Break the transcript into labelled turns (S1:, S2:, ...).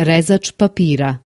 S1: Rezač papira.